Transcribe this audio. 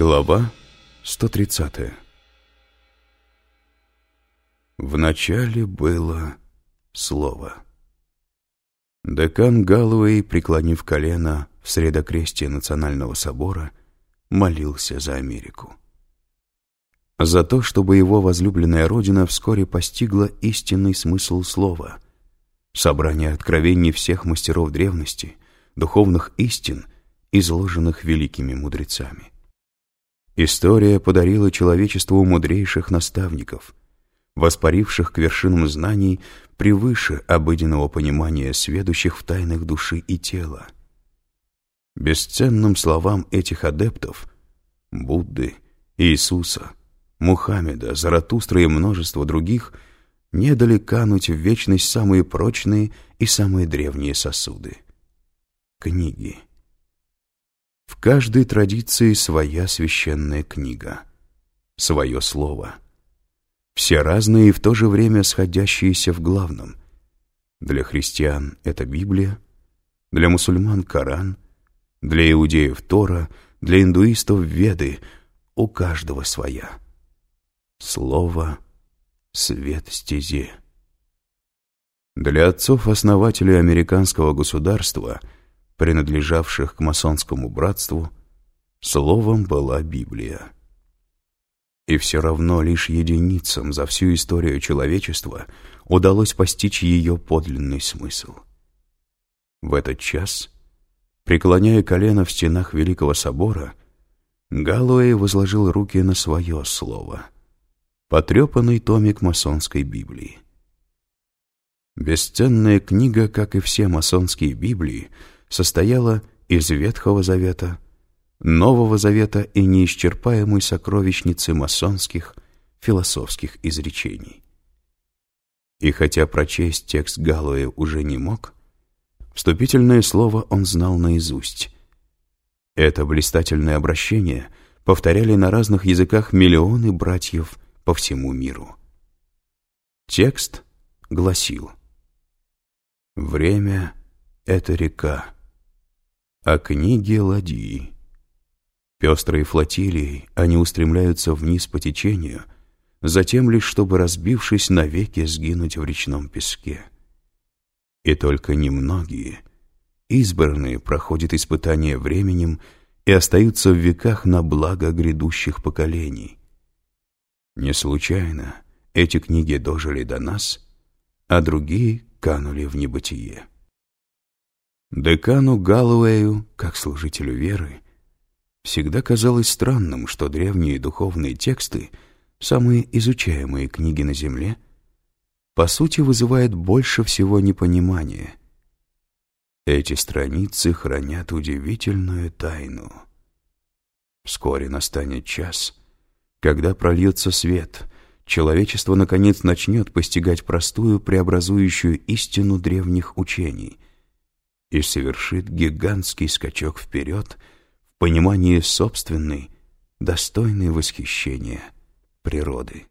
Глава 130 Вначале было слово. Декан Галлоуэй, преклонив колено в средокрестие Национального собора, молился за Америку. За то, чтобы его возлюбленная родина вскоре постигла истинный смысл слова, собрание откровений всех мастеров древности, духовных истин, изложенных великими мудрецами. История подарила человечеству мудрейших наставников, воспаривших к вершинам знаний превыше обыденного понимания сведущих в тайнах души и тела. Бесценным словам этих адептов — Будды, Иисуса, Мухаммеда, Заратустра и множество других — не дали кануть в вечность самые прочные и самые древние сосуды — книги. В каждой традиции своя священная книга, свое слово. Все разные и в то же время сходящиеся в главном. Для христиан это Библия, для мусульман Коран, для иудеев Тора, для индуистов Веды, у каждого своя. Слово — свет стези. Для отцов-основателей американского государства — принадлежавших к масонскому братству, словом была Библия. И все равно лишь единицам за всю историю человечества удалось постичь ее подлинный смысл. В этот час, преклоняя колено в стенах Великого Собора, Галлоуэй возложил руки на свое слово, потрепанный томик масонской Библии. Бесценная книга, как и все масонские Библии, состояла из Ветхого Завета, Нового Завета и неисчерпаемой сокровищницы масонских философских изречений. И хотя прочесть текст Галлоя уже не мог, вступительное слово он знал наизусть. Это блистательное обращение повторяли на разных языках миллионы братьев по всему миру. Текст гласил «Время — это река, а книги ладьи. Пестрые флотилии, они устремляются вниз по течению, затем лишь чтобы, разбившись навеки, сгинуть в речном песке. И только немногие, избранные, проходят испытания временем и остаются в веках на благо грядущих поколений. Не случайно эти книги дожили до нас, а другие канули в небытие. Декану Галлоуэю, как служителю веры, всегда казалось странным, что древние духовные тексты, самые изучаемые книги на Земле, по сути вызывают больше всего непонимания. Эти страницы хранят удивительную тайну. Вскоре настанет час, когда прольется свет, человечество наконец начнет постигать простую преобразующую истину древних учений — и совершит гигантский скачок вперед в понимании собственной, достойной восхищения природы.